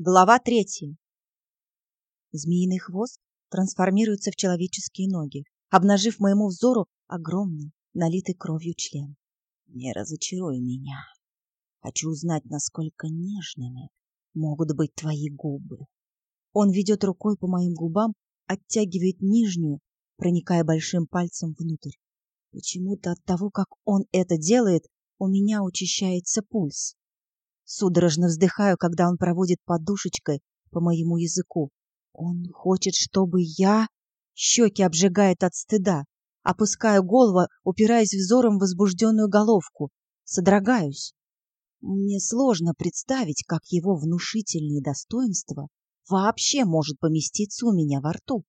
Глава третья. Змеиный хвост трансформируется в человеческие ноги, обнажив моему взору огромный, налитый кровью член. Не разочаруй меня. Хочу узнать, насколько нежными могут быть твои губы. Он ведет рукой по моим губам, оттягивает нижнюю, проникая большим пальцем внутрь. Почему-то от того, как он это делает, у меня учащается пульс. Судорожно вздыхаю, когда он проводит подушечкой по моему языку. Он хочет, чтобы я... Щеки обжигает от стыда. Опускаю голову, упираясь взором в возбужденную головку. Содрогаюсь. Мне сложно представить, как его внушительные достоинства вообще может поместиться у меня во рту.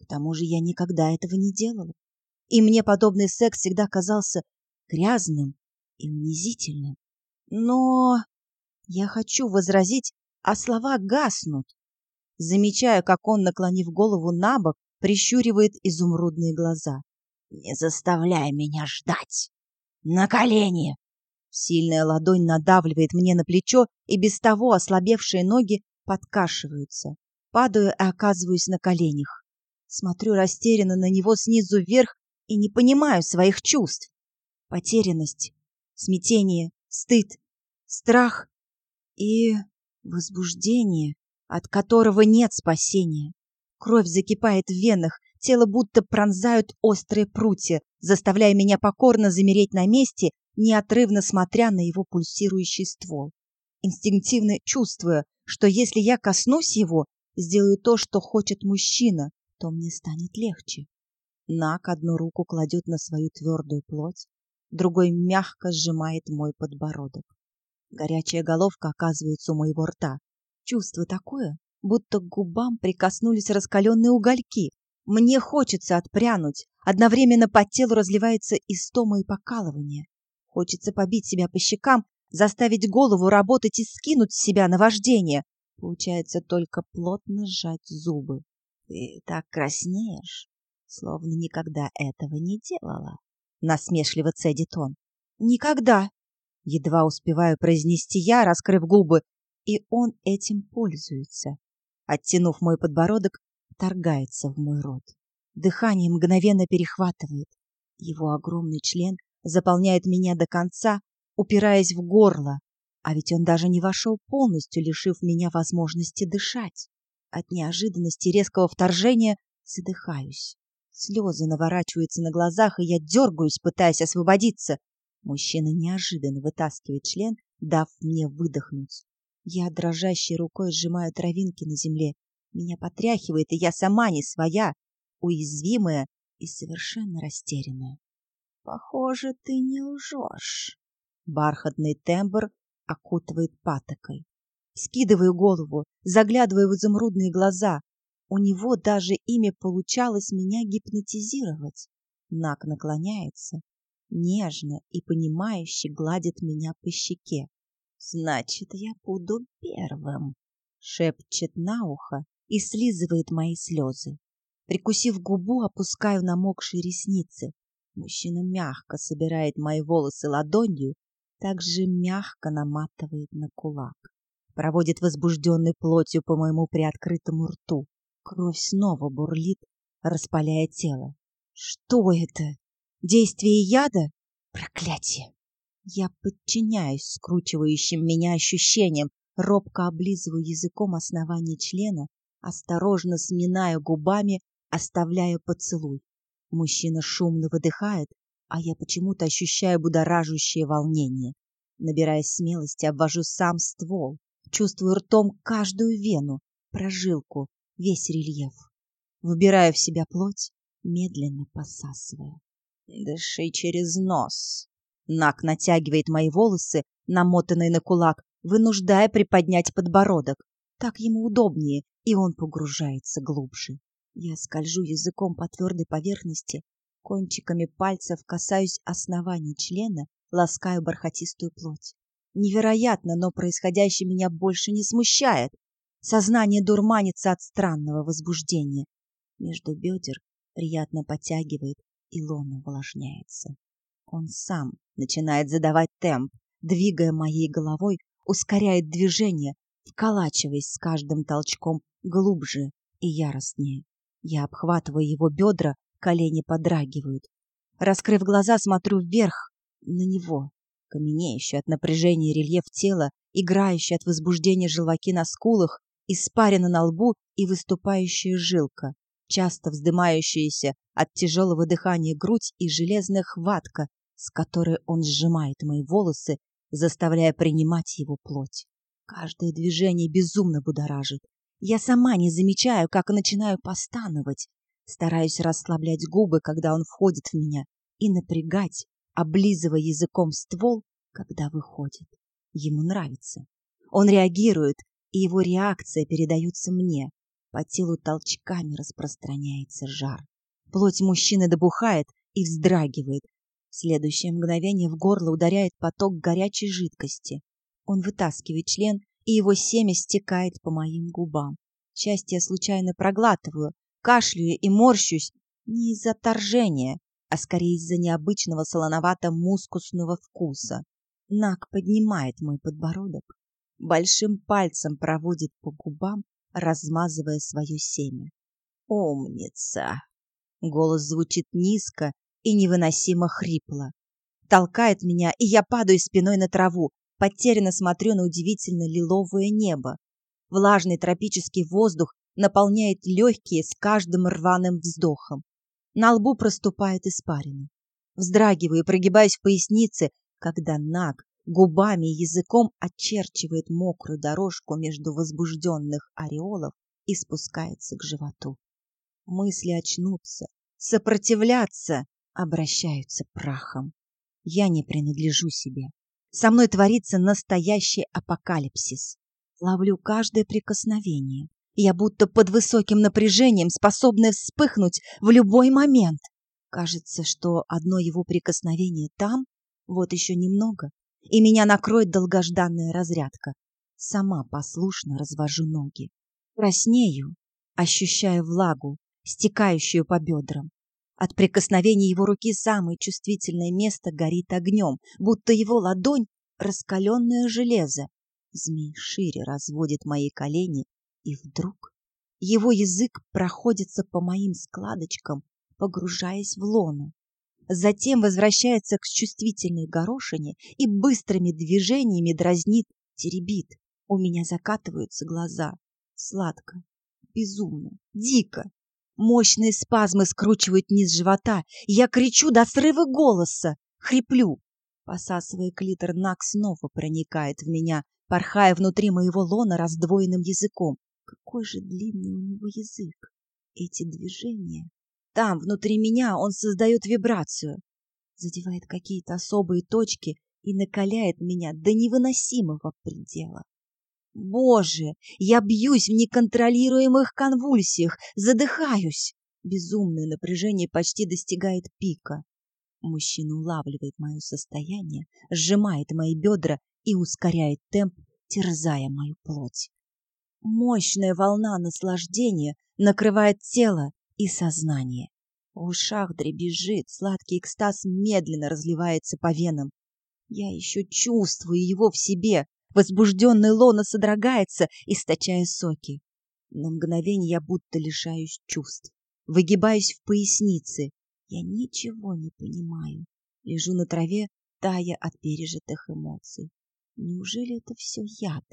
К тому же я никогда этого не делала. И мне подобный секс всегда казался грязным и унизительным. Но я хочу возразить, а слова гаснут. Замечаю, как он, наклонив голову на бок, прищуривает изумрудные глаза. «Не заставляй меня ждать! На колени!» Сильная ладонь надавливает мне на плечо, и без того ослабевшие ноги подкашиваются. Падаю и оказываюсь на коленях. Смотрю растерянно на него снизу вверх и не понимаю своих чувств. Потерянность, смятение, стыд, страх и возбуждение, от которого нет спасения. Кровь закипает в венах, тело будто пронзают острые прутья, заставляя меня покорно замереть на месте, неотрывно смотря на его пульсирующий ствол. Инстинктивно чувствуя, что если я коснусь его, сделаю то, что хочет мужчина, то мне станет легче. Нак одну руку кладет на свою твердую плоть, другой мягко сжимает мой подбородок. Горячая головка оказывается у моего рта. Чувство такое, будто к губам прикоснулись раскаленные угольки. Мне хочется отпрянуть. Одновременно по телу разливается истома и покалывание. Хочется побить себя по щекам, заставить голову работать и скинуть с себя наваждение. Получается только плотно сжать зубы. Ты так краснеешь, словно никогда этого не делала. Насмешливо цедит он. Никогда. Едва успеваю произнести я, раскрыв губы, и он этим пользуется. Оттянув мой подбородок, торгается в мой рот. Дыхание мгновенно перехватывает. Его огромный член заполняет меня до конца, упираясь в горло, а ведь он даже не вошел полностью, лишив меня возможности дышать. От неожиданности резкого вторжения задыхаюсь. Слезы наворачиваются на глазах, и я дергаюсь, пытаясь освободиться. Мужчина неожиданно вытаскивает член, дав мне выдохнуть. Я дрожащей рукой сжимаю травинки на земле. Меня потряхивает, и я сама не своя, уязвимая и совершенно растерянная. Похоже, ты не лжешь. Бархатный тембр окутывает патокой. Скидываю голову, заглядываю в изумрудные глаза. У него даже имя получалось меня гипнотизировать. Нак наклоняется, нежно и понимающе гладит меня по щеке. «Значит, я буду первым», — шепчет на ухо и слизывает мои слезы. Прикусив губу, опускаю намокшие ресницы. Мужчина мягко собирает мои волосы ладонью, также мягко наматывает на кулак. Проводит возбужденной плотью по моему приоткрытому рту. Кровь снова бурлит, распаляя тело. Что это? Действие яда? Проклятие! Я подчиняюсь скручивающим меня ощущениям, робко облизываю языком основание члена, осторожно сминаю губами, оставляя поцелуй. Мужчина шумно выдыхает, а я почему-то ощущаю будоражащее волнение. Набираясь смелости, обвожу сам ствол, чувствую ртом каждую вену, прожилку, весь рельеф. Выбираю в себя плоть, медленно посасывая. Дыши через нос. Нак натягивает мои волосы, намотанные на кулак, вынуждая приподнять подбородок. Так ему удобнее, и он погружается глубже. Я скольжу языком по твердой поверхности, кончиками пальцев касаюсь основания члена, ласкаю бархатистую плоть. Невероятно, но происходящее меня больше не смущает. Сознание дурманится от странного возбуждения. Между бедер приятно подтягивает и лона увлажняется. Он сам начинает задавать темп, двигая моей головой, ускоряет движение, вколачиваясь с каждым толчком глубже и яростнее. Я обхватываю его бедра, колени подрагивают. Раскрыв глаза, смотрю вверх на него. Каменеющий от напряжения рельеф тела, играющий от возбуждения желваки на скулах, испарина на лбу и выступающая жилка, часто вздымающаяся от тяжелого дыхания грудь и железная хватка, с которой он сжимает мои волосы, заставляя принимать его плоть. Каждое движение безумно будоражит. Я сама не замечаю, как начинаю постановать. Стараюсь расслаблять губы, когда он входит в меня, и напрягать, облизывая языком ствол, когда выходит. Ему нравится. Он реагирует, и его реакция передается мне. По телу толчками распространяется жар. Плоть мужчины добухает и вздрагивает. В следующее мгновение в горло ударяет поток горячей жидкости. Он вытаскивает член, и его семя стекает по моим губам. Часть я случайно проглатываю, кашляю и морщусь не из-за торжения, а скорее из-за необычного солоновато-мускусного вкуса. Нак поднимает мой подбородок, большим пальцем проводит по губам, размазывая свое семя. «Умница!» Голос звучит низко и невыносимо хрипло. Толкает меня, и я падаю спиной на траву, потерянно смотрю на удивительно лиловое небо. Влажный тропический воздух наполняет легкие с каждым рваным вздохом. На лбу проступает испарина. Вздрагиваю и прогибаюсь в пояснице, когда Наг губами и языком очерчивает мокрую дорожку между возбужденных ореолов и спускается к животу. Мысли очнутся, сопротивляться, обращаются прахом. Я не принадлежу себе. Со мной творится настоящий апокалипсис. Ловлю каждое прикосновение. Я будто под высоким напряжением, способная вспыхнуть в любой момент. Кажется, что одно его прикосновение там, вот еще немного, и меня накроет долгожданная разрядка. Сама послушно развожу ноги. Краснею, ощущая влагу, стекающую по бедрам. От прикосновения его руки самое чувствительное место горит огнем, будто его ладонь — раскаленное железо. Змей шире разводит мои колени, и вдруг его язык проходится по моим складочкам, погружаясь в лоно. Затем возвращается к чувствительной горошине и быстрыми движениями дразнит, теребит. У меня закатываются глаза. Сладко, безумно, дико. Мощные спазмы скручивают низ живота. Я кричу до срыва голоса, хриплю. Посасывая клитор, Нак снова проникает в меня, порхая внутри моего лона раздвоенным языком. Какой же длинный у него язык! Эти движения... Там, внутри меня, он создает вибрацию, задевает какие-то особые точки и накаляет меня до невыносимого предела. Боже, я бьюсь в неконтролируемых конвульсиях, задыхаюсь. Безумное напряжение почти достигает пика. Мужчина улавливает мое состояние, сжимает мои бедра и ускоряет темп, терзая мою плоть. Мощная волна наслаждения накрывает тело и сознание. В ушах дребезжит, сладкий экстаз медленно разливается по венам. Я еще чувствую его в себе. Возбужденный лона содрогается, источая соки. На мгновение я будто лишаюсь чувств. Выгибаюсь в пояснице. Я ничего не понимаю. Лежу на траве, тая от пережитых эмоций. Неужели это все яд?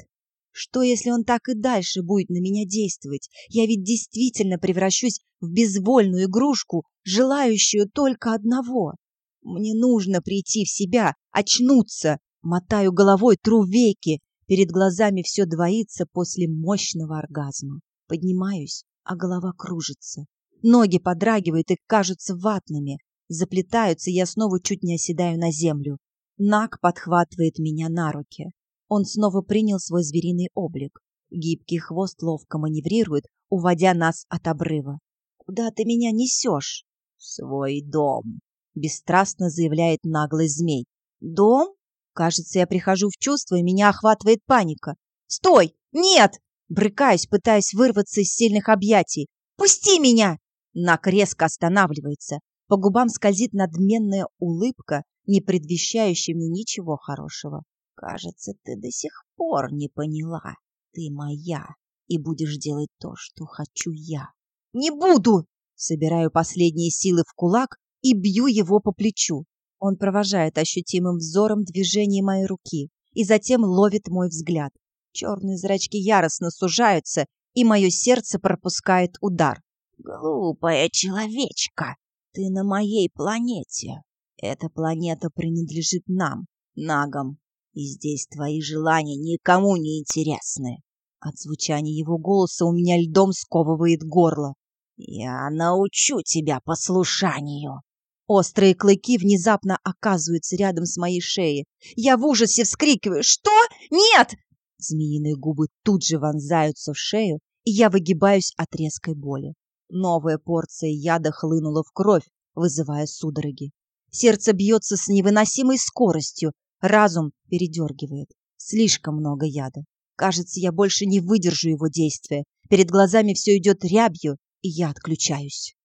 Что, если он так и дальше будет на меня действовать? Я ведь действительно превращусь в безвольную игрушку, желающую только одного. Мне нужно прийти в себя, очнуться. Мотаю головой, тру веки. Перед глазами все двоится после мощного оргазма. Поднимаюсь, а голова кружится. Ноги подрагивают и кажутся ватными. Заплетаются, я снова чуть не оседаю на землю. Нак подхватывает меня на руки. Он снова принял свой звериный облик. Гибкий хвост ловко маневрирует, уводя нас от обрыва. «Куда ты меня несешь?» «Свой дом», — бесстрастно заявляет наглый змей. «Дом?» Кажется, я прихожу в чувство, и меня охватывает паника. «Стой! Нет!» Брыкаюсь, пытаясь вырваться из сильных объятий. «Пусти меня!» Нак резко останавливается. По губам скользит надменная улыбка, не предвещающая мне ничего хорошего. Кажется, ты до сих пор не поняла. Ты моя, и будешь делать то, что хочу я. Не буду! Собираю последние силы в кулак и бью его по плечу. Он провожает ощутимым взором движение моей руки и затем ловит мой взгляд. Черные зрачки яростно сужаются, и мое сердце пропускает удар. «Глупая человечка, ты на моей планете. Эта планета принадлежит нам, нагам, и здесь твои желания никому не интересны». От звучания его голоса у меня льдом сковывает горло. «Я научу тебя послушанию!» Острые клыки внезапно оказываются рядом с моей шеей. Я в ужасе вскрикиваю «Что? Нет!» Змеиные губы тут же вонзаются в шею, и я выгибаюсь от резкой боли. Новая порция яда хлынула в кровь, вызывая судороги. Сердце бьется с невыносимой скоростью, разум передергивает. Слишком много яда. Кажется, я больше не выдержу его действия. Перед глазами все идет рябью, и я отключаюсь.